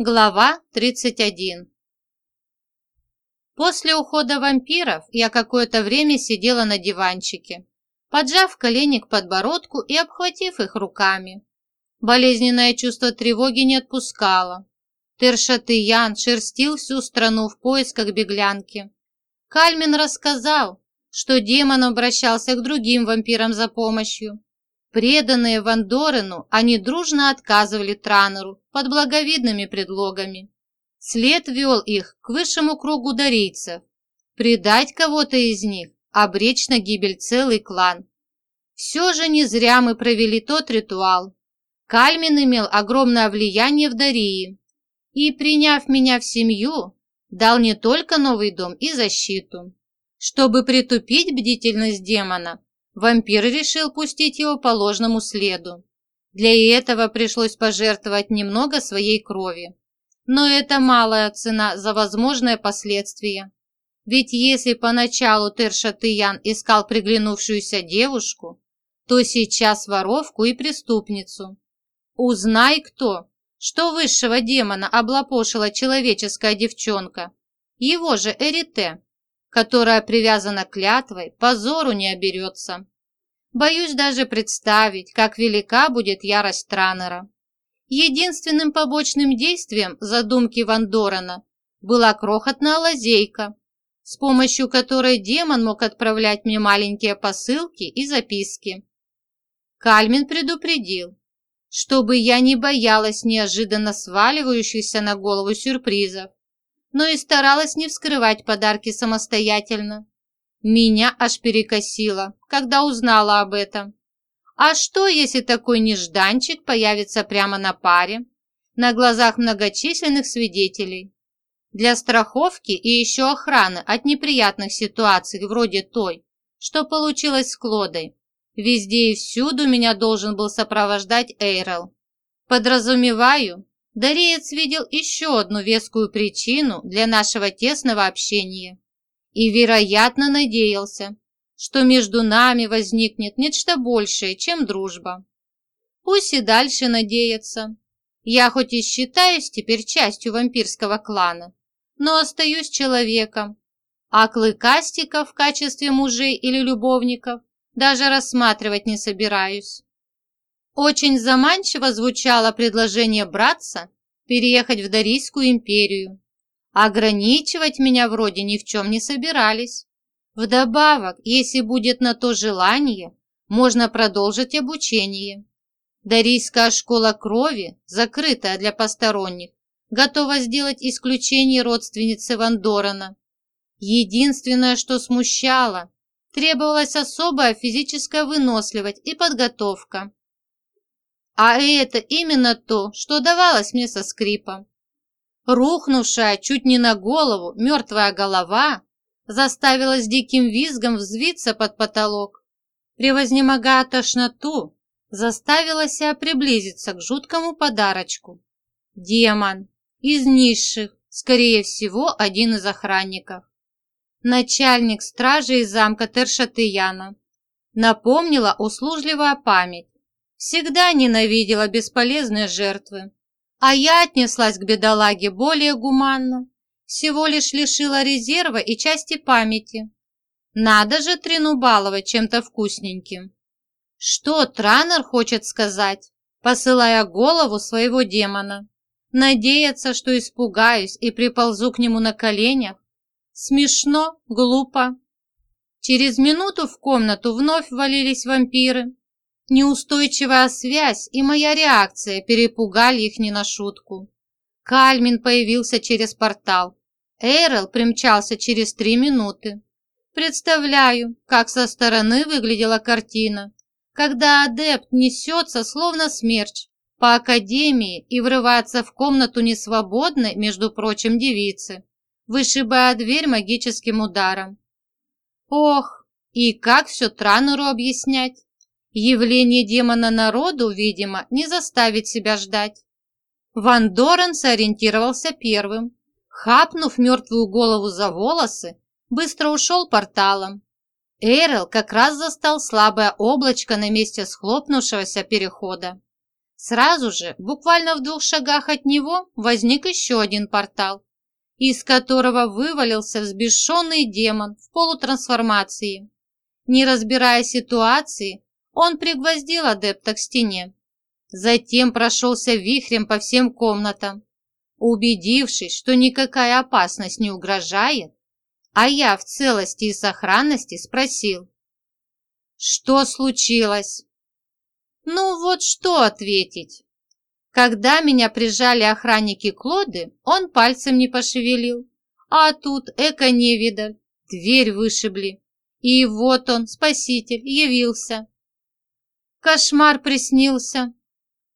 Глава 31 После ухода вампиров я какое-то время сидела на диванчике, поджав колени к подбородку и обхватив их руками. Болезненное чувство тревоги не отпускало. Тершатыян шерстил всю страну в поисках беглянки. Кальмин рассказал, что демон обращался к другим вампирам за помощью, Преданные Вандорену, они дружно отказывали Транеру под благовидными предлогами. След вел их к высшему кругу дарийцев. Предать кого-то из них, обречь на гибель целый клан. Все же не зря мы провели тот ритуал. Кальмин имел огромное влияние в Дарии и, приняв меня в семью, дал не только новый дом и защиту. Чтобы притупить бдительность демона, вампир решил пустить его по ложному следу. Для этого пришлось пожертвовать немного своей крови. Но это малая цена за возможные последствия. Ведь если поначалу Тершатыян искал приглянувшуюся девушку, то сейчас воровку и преступницу. Узнай кто, что высшего демона облапошила человеческая девчонка, его же Эрите которая привязана клятвой, позору не оберется. Боюсь даже представить, как велика будет ярость Транера. Единственным побочным действием задумки Вандорана была крохотная лазейка, с помощью которой демон мог отправлять мне маленькие посылки и записки. Кальмин предупредил, чтобы я не боялась неожиданно сваливающихся на голову сюрпризов но и старалась не вскрывать подарки самостоятельно. Меня аж перекосило, когда узнала об этом. А что, если такой нежданчик появится прямо на паре, на глазах многочисленных свидетелей? Для страховки и еще охраны от неприятных ситуаций вроде той, что получилось с Клодой, везде и всюду меня должен был сопровождать Эйрел. Подразумеваю, Дареец видел еще одну вескую причину для нашего тесного общения и, вероятно, надеялся, что между нами возникнет нечто большее, чем дружба. Пусть и дальше надеется. Я хоть и считаюсь теперь частью вампирского клана, но остаюсь человеком, а клыкастиков в качестве мужей или любовников даже рассматривать не собираюсь. Очень заманчиво звучало предложение братца переехать в Дарийскую империю. Ограничивать меня вроде ни в чем не собирались. Вдобавок, если будет на то желание, можно продолжить обучение. Дарийская школа крови, закрытая для посторонних, готова сделать исключение родственницы Вандорана. Единственное, что смущало, требовалась особая физическая выносливость и подготовка. А это именно то, что давалось мне со скрипом. Рухнувшая чуть не на голову мертвая голова заставила с диким визгом взвиться под потолок. Превознемогая тошноту, заставила себя приблизиться к жуткому подарочку. Демон, из низших, скорее всего, один из охранников. Начальник стражи из замка Тершатыяна. Напомнила услужливая память всегда ненавидела бесполезные жертвы. А я отнеслась к бедолаге более гуманно, всего лишь лишила резерва и части памяти. Надо же Трину баловать чем-то вкусненьким. Что Транер хочет сказать, посылая голову своего демона? Надеяться, что испугаюсь и приползу к нему на коленях? Смешно, глупо. Через минуту в комнату вновь валились вампиры, Неустойчивая связь и моя реакция перепугали их не на шутку. Кальмин появился через портал. Эйрел примчался через три минуты. Представляю, как со стороны выглядела картина, когда адепт несется, словно смерч, по академии и врывается в комнату несвободной, между прочим, девицы, вышибая дверь магическим ударом. Ох, и как все Транеру объяснять? Явление демона народу, видимо, не заставит себя ждать. Ван Дорен сориентировался первым. Хапнув мертвую голову за волосы, быстро ушел порталом. Эйрел как раз застал слабое облачко на месте схлопнувшегося перехода. Сразу же, буквально в двух шагах от него, возник еще один портал, из которого вывалился взбешенный демон в полутрансформации. Не разбирая ситуации, он пригвоздил адепта к стене. Затем прошелся вихрем по всем комнатам. Убедившись, что никакая опасность не угрожает, а я в целости и сохранности спросил. «Что случилось?» Ну вот что ответить. Когда меня прижали охранники Клоды, он пальцем не пошевелил. А тут эко-невидаль, дверь вышибли. И вот он, спаситель, явился. Кошмар приснился.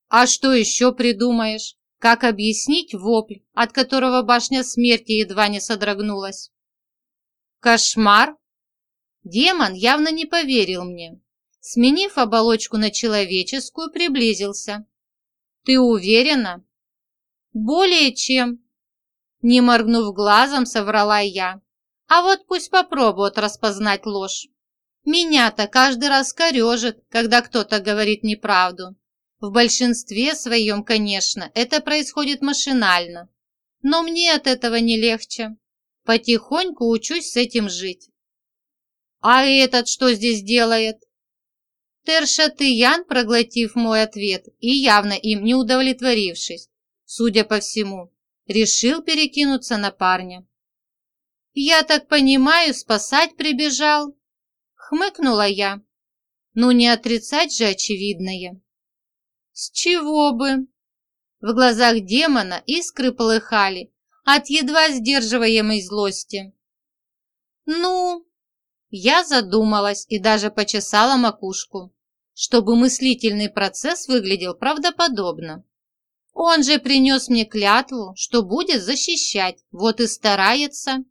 А что еще придумаешь? Как объяснить вопль, от которого башня смерти едва не содрогнулась? Кошмар? Демон явно не поверил мне. Сменив оболочку на человеческую, приблизился. «Ты уверена?» «Более чем». Не моргнув глазом, соврала я. А вот пусть попробуют распознать ложь. Меня-то каждый раз корежит, когда кто-то говорит неправду. В большинстве своем, конечно, это происходит машинально. Но мне от этого не легче. Потихоньку учусь с этим жить. А этот что здесь делает? Тершатыян, проглотив мой ответ и явно им не удовлетворившись, судя по всему, решил перекинуться на парня. «Я так понимаю, спасать прибежал?» Хмыкнула я. «Ну не отрицать же очевидное». «С чего бы?» В глазах демона искры полыхали от едва сдерживаемой злости. «Ну, я задумалась и даже почесала макушку, чтобы мыслительный процесс выглядел правдоподобно. Он же принес мне клятву, что будет защищать, вот и старается.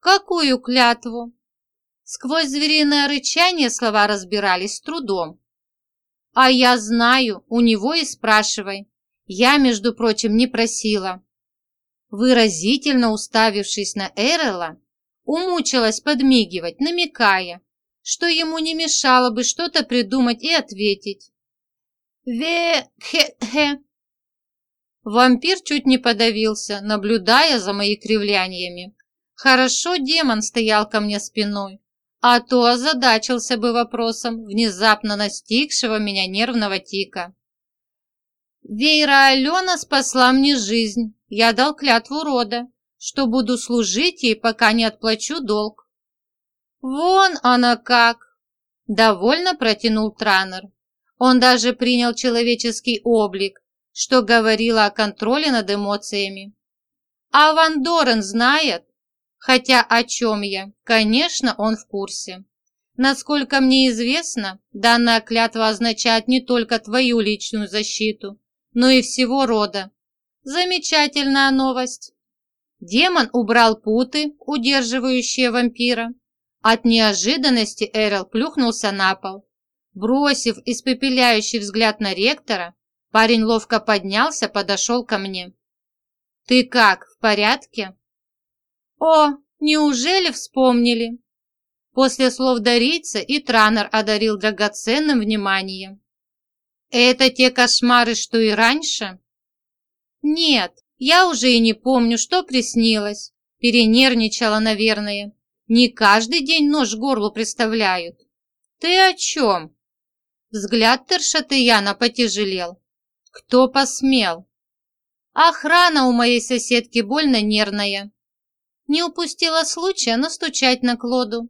Какую клятву? Сквозь звериное рычание слова разбирались с трудом. А я знаю, у него и спрашивай. Я, между прочим, не просила. Выразительно уставившись на Эрела, Умучилась подмигивать, намекая, что ему не мешало бы что-то придумать и ответить. «Ве-хе-хе!» Вампир чуть не подавился, наблюдая за моими кривляниями. Хорошо демон стоял ко мне спиной, а то озадачился бы вопросом внезапно настигшего меня нервного тика. Вейра Алена спасла мне жизнь, я дал клятву рода что буду служить ей, пока не отплачу долг. Вон она как! Довольно протянул Транер. Он даже принял человеческий облик, что говорило о контроле над эмоциями. А Ван Дорен знает? Хотя о чем я? Конечно, он в курсе. Насколько мне известно, данная клятва означает не только твою личную защиту, но и всего рода. Замечательная новость. Демон убрал путы, удерживающие вампира. От неожиданности Эрл плюхнулся на пол. Бросив испепеляющий взгляд на ректора, парень ловко поднялся, подошел ко мне. «Ты как, в порядке?» «О, неужели вспомнили?» После слов Дарийца и Транер одарил драгоценным вниманием. «Это те кошмары, что и раньше?» «Нет, я уже и не помню, что приснилось. Перенервничала, наверное. Не каждый день нож в горло представляют. Ты о чем? Взгляд Тершатыяна потяжелел. Кто посмел? Охрана у моей соседки больно нервная. Не упустила случая настучать на Клоду.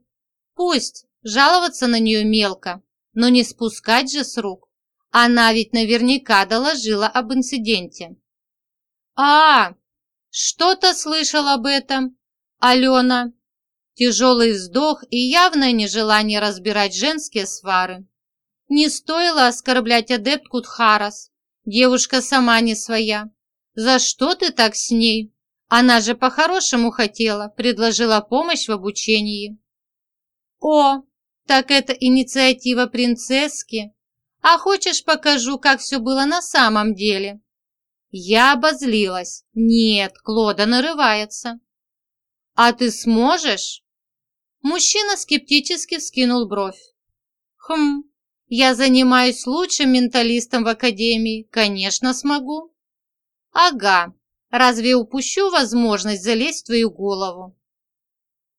Пусть, жаловаться на нее мелко, но не спускать же с рук. Она ведь наверняка доложила об инциденте. «А, что-то слышал об этом, Алена!» Тяжелый вздох и явное нежелание разбирать женские свары. Не стоило оскорблять адептку Тхарас. Девушка сама не своя. За что ты так с ней? Она же по-хорошему хотела, предложила помощь в обучении. О, так это инициатива принцесски. А хочешь покажу, как все было на самом деле? Я обозлилась. Нет, Клода нарывается. А ты сможешь? Мужчина скептически вскинул бровь. Хм, Я занимаюсь лучшим менталистом в академии, конечно, смогу. Ага, разве упущу возможность залезть в твою голову?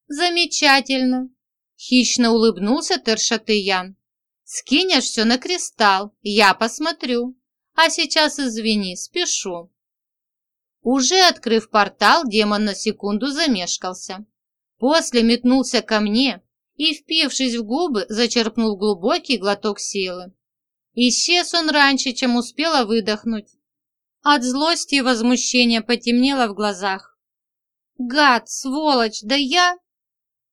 Замечательно, хищно улыбнулся Тершатыян. Скинешь все на кристалл, я посмотрю. А сейчас извини, спешу. Уже открыв портал, демон на секунду замешкался. После метнулся ко мне и, впившись в губы, зачерпнул глубокий глоток силы. Исчез он раньше, чем успела выдохнуть. От злости и возмущения потемнело в глазах. «Гад, сволочь, да я...»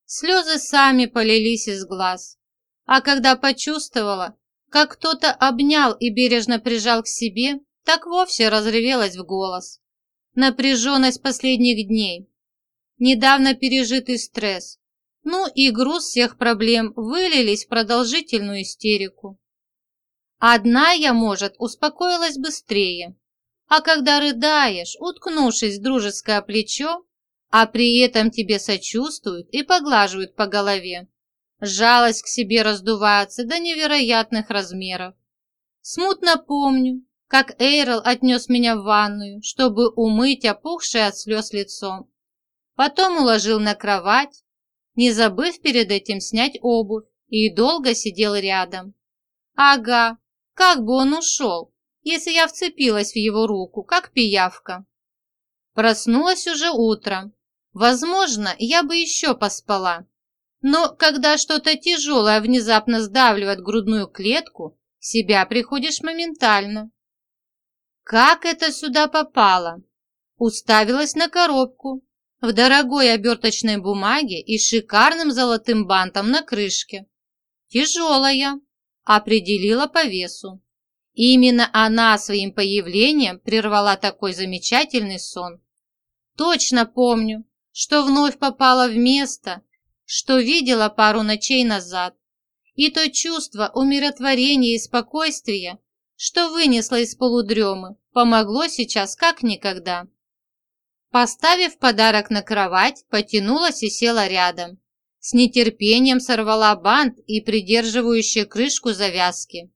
Слезы сами полились из глаз. А когда почувствовала, как кто-то обнял и бережно прижал к себе, так вовсе разревелась в голос. Напряженность последних дней, недавно пережитый стресс, ну и груз всех проблем вылились в продолжительную истерику. Одна я, может, успокоилась быстрее, а когда рыдаешь, уткнувшись в дружеское плечо, а при этом тебе сочувствуют и поглаживают по голове, жалость к себе раздувается до невероятных размеров. Смутно помню, как Эйрл отнес меня в ванную, чтобы умыть опухшее от слез лицо. Потом уложил на кровать, не забыв перед этим снять обувь, и долго сидел рядом. Ага, как бы он ушел, если я вцепилась в его руку, как пиявка. Проснулась уже утром. Возможно, я бы еще поспала. Но когда что-то тяжелое внезапно сдавливает грудную клетку, себя приходишь моментально. Как это сюда попало? Уставилась на коробку, в дорогой оберточной бумаге и шикарным золотым бантом на крышке. Тяжелая, определила по весу. Именно она своим появлением прервала такой замечательный сон. Точно помню, что вновь попала в место, что видела пару ночей назад. И то чувство умиротворения и спокойствия, что вынесло из полудремы, помогло сейчас как никогда. Поставив подарок на кровать, потянулась и села рядом. С нетерпением сорвала бант и придерживающую крышку завязки.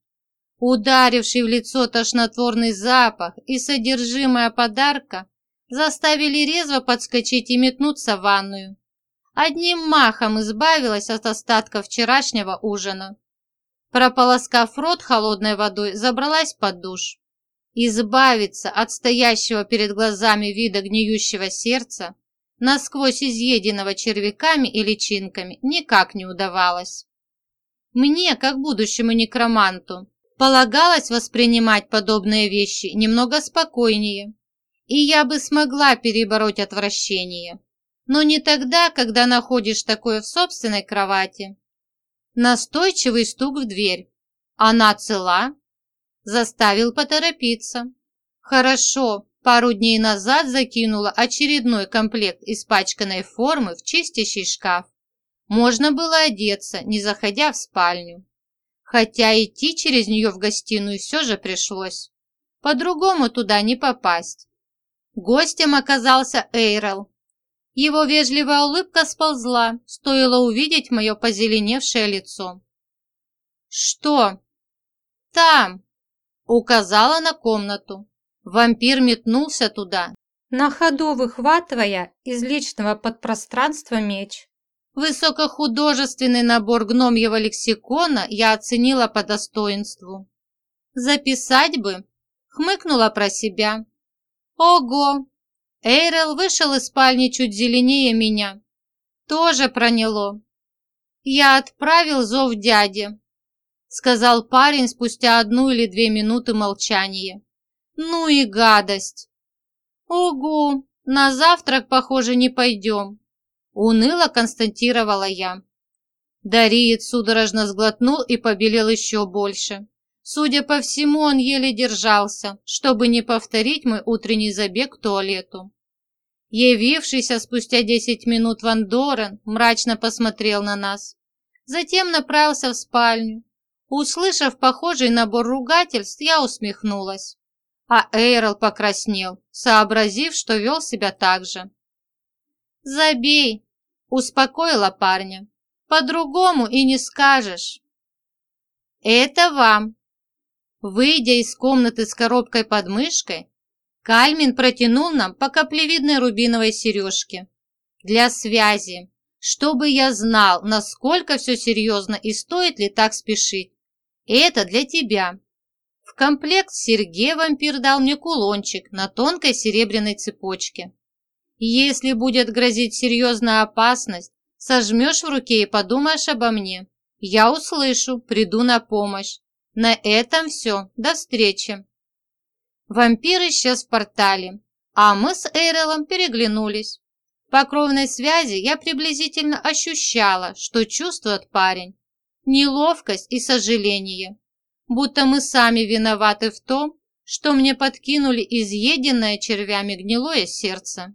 Ударивший в лицо тошнотворный запах и содержимое подарка заставили резво подскочить и метнуться в ванную. Одним махом избавилась от остатков вчерашнего ужина. Прополоскав рот холодной водой, забралась под душ. Избавиться от стоящего перед глазами вида гниющего сердца, насквозь изъеденного червяками и личинками, никак не удавалось. Мне, как будущему некроманту, полагалось воспринимать подобные вещи немного спокойнее, и я бы смогла перебороть отвращение. Но не тогда, когда находишь такое в собственной кровати. Настойчивый стук в дверь. Она цела? заставил поторопиться. Хорошо, пару дней назад закинула очередной комплект испачканной формы в чистящий шкаф. Можно было одеться, не заходя в спальню. Хотя идти через нее в гостиную все же пришлось. По-другому туда не попасть. Гостем оказался Эйрел. Его вежливая улыбка сползла, стоило увидеть мое позеленевшее лицо. «Что?» «Там!» Указала на комнату. Вампир метнулся туда, на ходу выхватывая из личного подпространства меч. Высокохудожественный набор гномьего лексикона я оценила по достоинству. Записать бы, хмыкнула про себя. Ого! Эйрел вышел из спальни чуть зеленее меня. Тоже проняло. Я отправил зов дяде, сказал парень спустя одну или две минуты молчания. Ну и гадость. Ого, на завтрак, похоже, не пойдем. Уныло констатировала я. Дариет судорожно сглотнул и побелел еще больше. Судя по всему, он еле держался, чтобы не повторить мой утренний забег к туалету. Явившийся спустя десять минут Ван Дорен мрачно посмотрел на нас. Затем направился в спальню, Услышав похожий набор ругательств, я усмехнулась. А Эйрл покраснел, сообразив, что вел себя так же. «Забей!» – успокоила парня. «По-другому и не скажешь». Это вам. Выйдя из комнаты с коробкой под мышкой, Кальмин протянул нам по каплевидной рубиновой сережке. Для связи, чтобы я знал, насколько все серьезно и стоит ли так спешить. Это для тебя. В комплект Сергей вампир дал мне кулончик на тонкой серебряной цепочке. Если будет грозить серьезная опасность, сожмешь в руке и подумаешь обо мне. Я услышу, приду на помощь. На этом все. До встречи. Вампир исчез в портале, а мы с Эйрелом переглянулись. По кровной связи я приблизительно ощущала, что чувствует парень. Неловкость и сожаление. Будто мы сами виноваты в том, что мне подкинули изъеденное червями гнилое сердце.